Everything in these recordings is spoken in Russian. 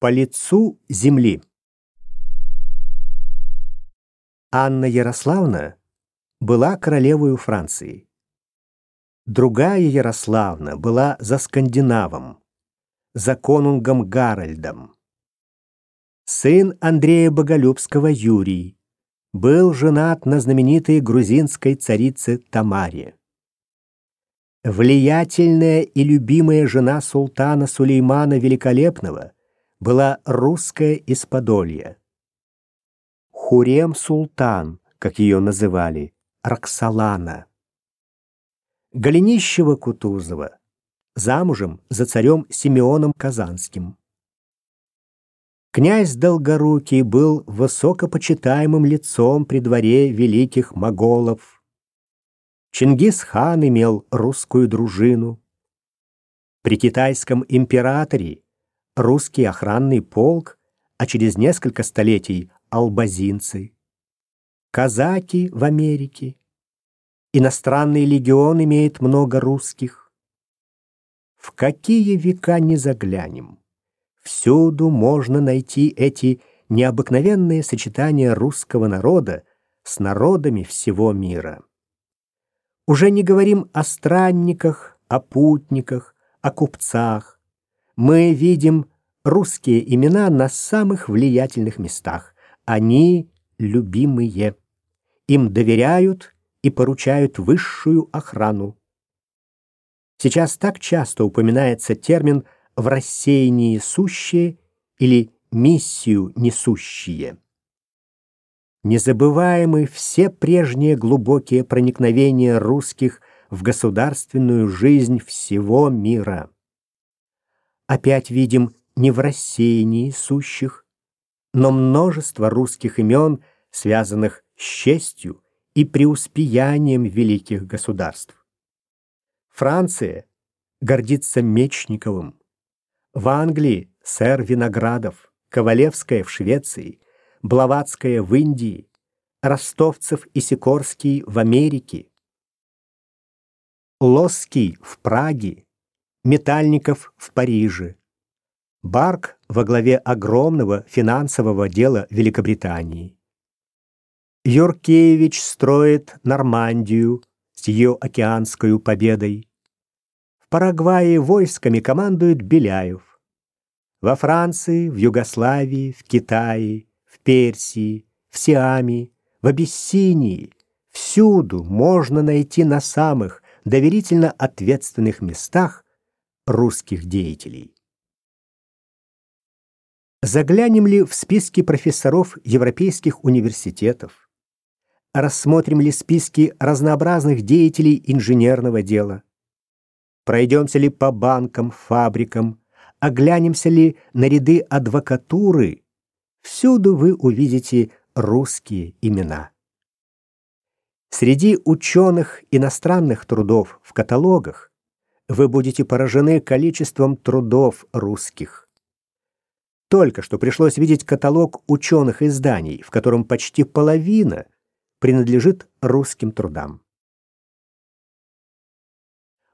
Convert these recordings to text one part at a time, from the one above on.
По лицу земли. Анна Ярославна была королевою Франции. Другая Ярославна была за Скандинавом, за конунгом Гарольдом. Сын Андрея Боголюбского Юрий был женат на знаменитой грузинской царице Тамаре. Влиятельная и любимая жена султана Сулеймана Великолепного – была русская из Подолья. Хурем-Султан, как ее называли, Роксолана. Голенищева-Кутузова, замужем за царем Симеоном Казанским. Князь Долгорукий был высокопочитаемым лицом при дворе великих моголов. Чингис-хан имел русскую дружину. При китайском императоре русский охранный полк, а через несколько столетий албазинцы, казаки в Америке. Иностранный легион имеет много русских. В какие века не заглянем, всюду можно найти эти необыкновенные сочетания русского народа с народами всего мира. Уже не говорим о странниках, о путниках, о купцах, мы видим русские имена на самых влиятельных местах. Они любимые. Им доверяют и поручают высшую охрану. Сейчас так часто упоминается термин «в рассеянии сущие» или «миссию несущие». Незабываемы все прежние глубокие проникновения русских в государственную жизнь всего мира опять видим не в рассеянии сущих, но множество русских имен, связанных с честью и преуспеянием великих государств. Франция гордится Мечниковым, в Англии сэр Виноградов, Ковалевская в Швеции, Блаватская в Индии, Ростовцев и Сикорский в Америке, Лосский в Праге, Метальников в Париже. Барк во главе огромного финансового дела Великобритании. Юркевич строит Нормандию с ее океанской победой. В Парагвае войсками командует Беляев. Во Франции, в Югославии, в Китае, в Персии, в Сиаме, в Абиссинии, всюду можно найти на самых доверительно ответственных местах русских деятелей. Заглянем ли в списки профессоров европейских университетов? Рассмотрим ли списки разнообразных деятелей инженерного дела? Пройдемся ли по банкам, фабрикам? Оглянемся ли на ряды адвокатуры? Всюду вы увидите русские имена. Среди ученых иностранных трудов в каталогах вы будете поражены количеством трудов русских. Только что пришлось видеть каталог ученых изданий, в котором почти половина принадлежит русским трудам.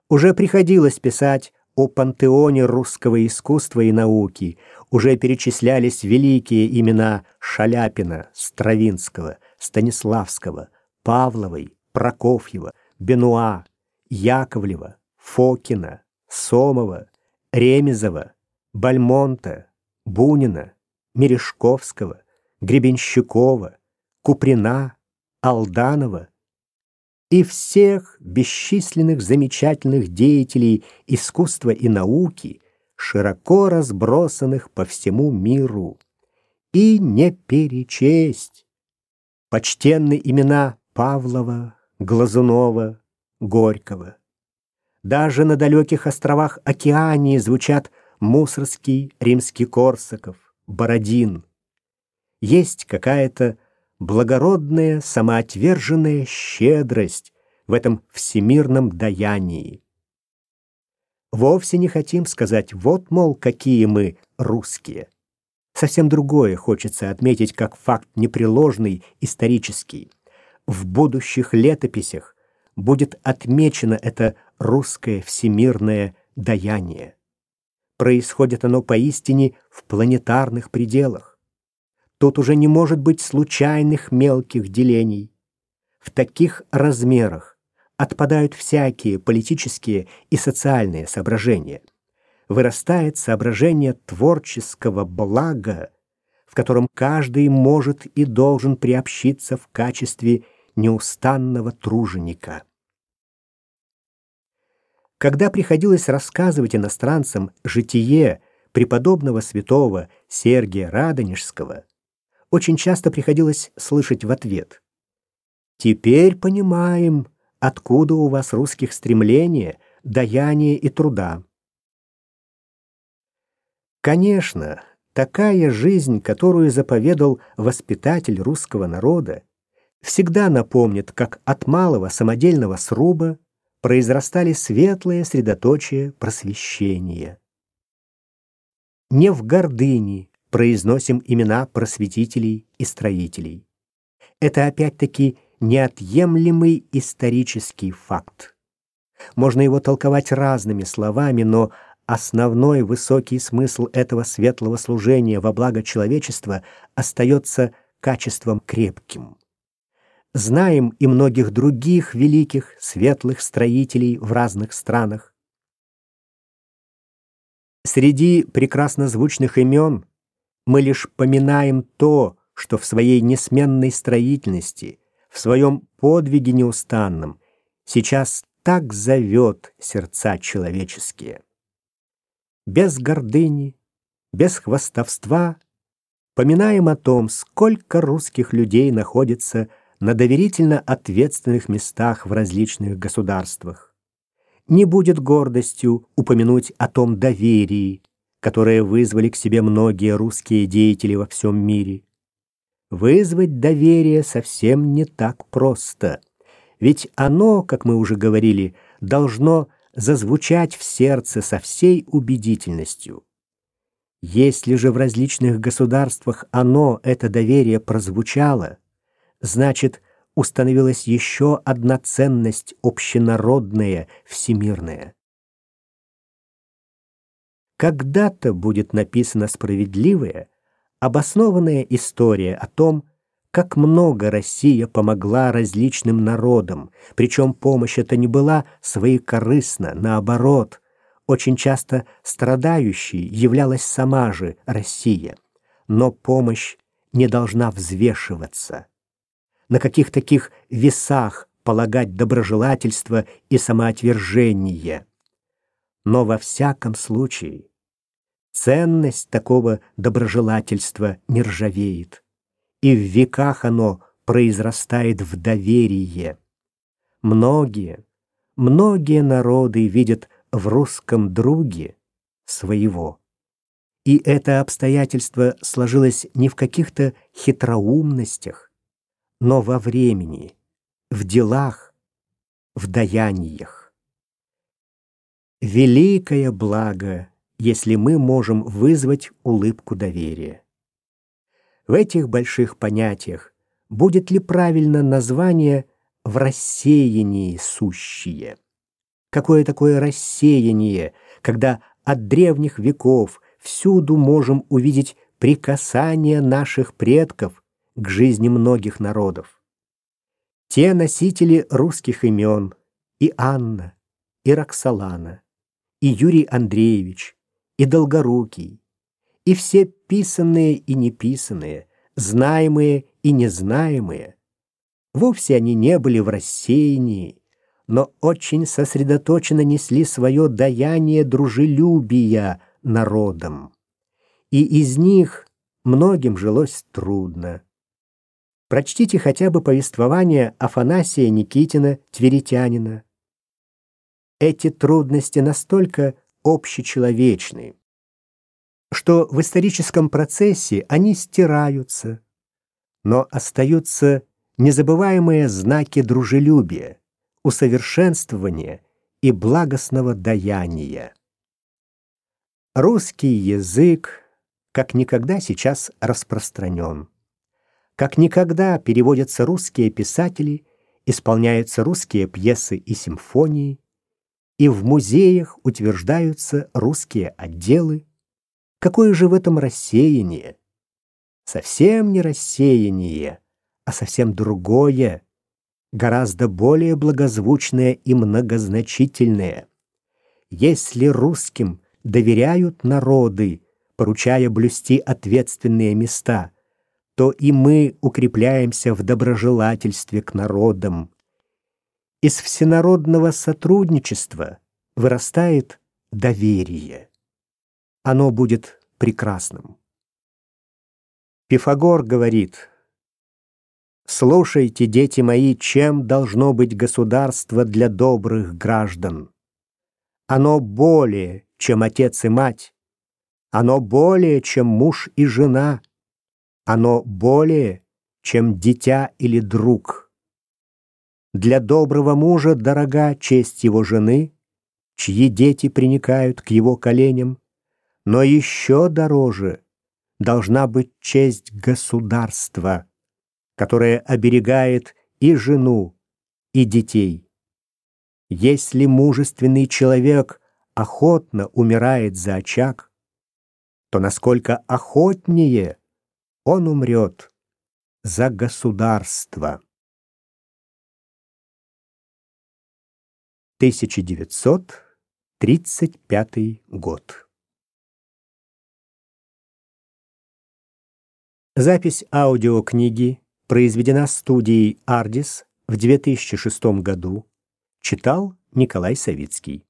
Уже приходилось писать о пантеоне русского искусства и науки, уже перечислялись великие имена Шаляпина, Стравинского, Станиславского, Павловой, Прокофьева, Бенуа, Яковлева, Фокина, Сомова, Ремезова, Бальмонта, Бунина, Мережковского, Гребенщикова, Куприна, Алданова и всех бесчисленных замечательных деятелей искусства и науки, широко разбросанных по всему миру. И не перечесть. Почтенны имена Павлова, Глазунова, Горького. Даже на далеких островах Океании звучат Мусорский, Римский Корсаков, Бородин. Есть какая-то благородная, самоотверженная щедрость в этом всемирном даянии. Вовсе не хотим сказать, вот, мол, какие мы русские. Совсем другое хочется отметить как факт непреложный, исторический. В будущих летописях будет отмечено это русское всемирное даяние. происходит оно поистине в планетарных пределах. Тут уже не может быть случайных мелких делений. В таких размерах отпадают всякие политические и социальные соображения. Вырастает соображение творческого блага, в котором каждый может и должен приобщиться в качестве неустанного труженика. Когда приходилось рассказывать иностранцам житие преподобного святого Сергия Радонежского, очень часто приходилось слышать в ответ «Теперь понимаем, откуда у вас русских стремления, даяния и труда». Конечно, такая жизнь, которую заповедал воспитатель русского народа, всегда напомнит, как от малого самодельного сруба произрастали светлые средоточия просвещения. Не в гордыне произносим имена просветителей и строителей. Это опять-таки неотъемлемый исторический факт. Можно его толковать разными словами, но основной высокий смысл этого светлого служения во благо человечества остается качеством крепким. Знаем и многих других великих светлых строителей в разных странах. Среди прекрасно звучных имен мы лишь поминаем то, что в своей несменной строительности, в своем подвиге неустанном, сейчас так зовет сердца человеческие. Без гордыни, без хвастовства поминаем о том, сколько русских людей находится на доверительно ответственных местах в различных государствах. Не будет гордостью упомянуть о том доверии, которое вызвали к себе многие русские деятели во всем мире. Вызвать доверие совсем не так просто, ведь оно, как мы уже говорили, должно зазвучать в сердце со всей убедительностью. Если же в различных государствах оно, это доверие, прозвучало – значит, установилась еще одна ценность общенародная, всемирная. Когда-то будет написана справедливая, обоснованная история о том, как много Россия помогла различным народам, причем помощь эта не была своекорыстна, наоборот, очень часто страдающей являлась сама же Россия. Но помощь не должна взвешиваться на каких таких весах полагать доброжелательство и самоотвержение. Но во всяком случае ценность такого доброжелательства не ржавеет, и в веках оно произрастает в доверие. Многие, многие народы видят в русском друге своего. И это обстоятельство сложилось не в каких-то хитроумностях, но во времени, в делах, в даяниях. Великое благо, если мы можем вызвать улыбку доверия. В этих больших понятиях будет ли правильно название «в рассеянии сущие»? Какое такое рассеяние, когда от древних веков всюду можем увидеть прикасание наших предков к жизни многих народов. Те носители русских имен и Анна, и Роксолана, и Юрий Андреевич, и Долгорукий, и все писанные и неписанные, знаемые и незнаемые, вовсе они не были в рассеянии, но очень сосредоточенно несли свое даяние дружелюбия народам. И из них многим жилось трудно. Прочтите хотя бы повествование Афанасия Никитина, тверитянина. Эти трудности настолько общечеловечны, что в историческом процессе они стираются, но остаются незабываемые знаки дружелюбия, усовершенствования и благостного даяния. Русский язык как никогда сейчас распространен. Как никогда переводятся русские писатели, исполняются русские пьесы и симфонии, и в музеях утверждаются русские отделы. Какое же в этом рассеяние? Совсем не рассеяние, а совсем другое, гораздо более благозвучное и многозначительное. Если русским доверяют народы, поручая блюсти ответственные места, то и мы укрепляемся в доброжелательстве к народам. Из всенародного сотрудничества вырастает доверие. Оно будет прекрасным. Пифагор говорит, «Слушайте, дети мои, чем должно быть государство для добрых граждан. Оно более, чем отец и мать. Оно более, чем муж и жена. Оно более, чем дитя или друг. Для доброго мужа дорога честь его жены, чьи дети приникают к его коленям, но еще дороже должна быть честь государства, которое оберегает и жену, и детей. Если мужественный человек охотно умирает за очаг, то насколько охотнее он умрет за государство. 1935 год. Запись аудиокниги произведена студией «Ардис» в 2006 году. Читал Николай Савицкий.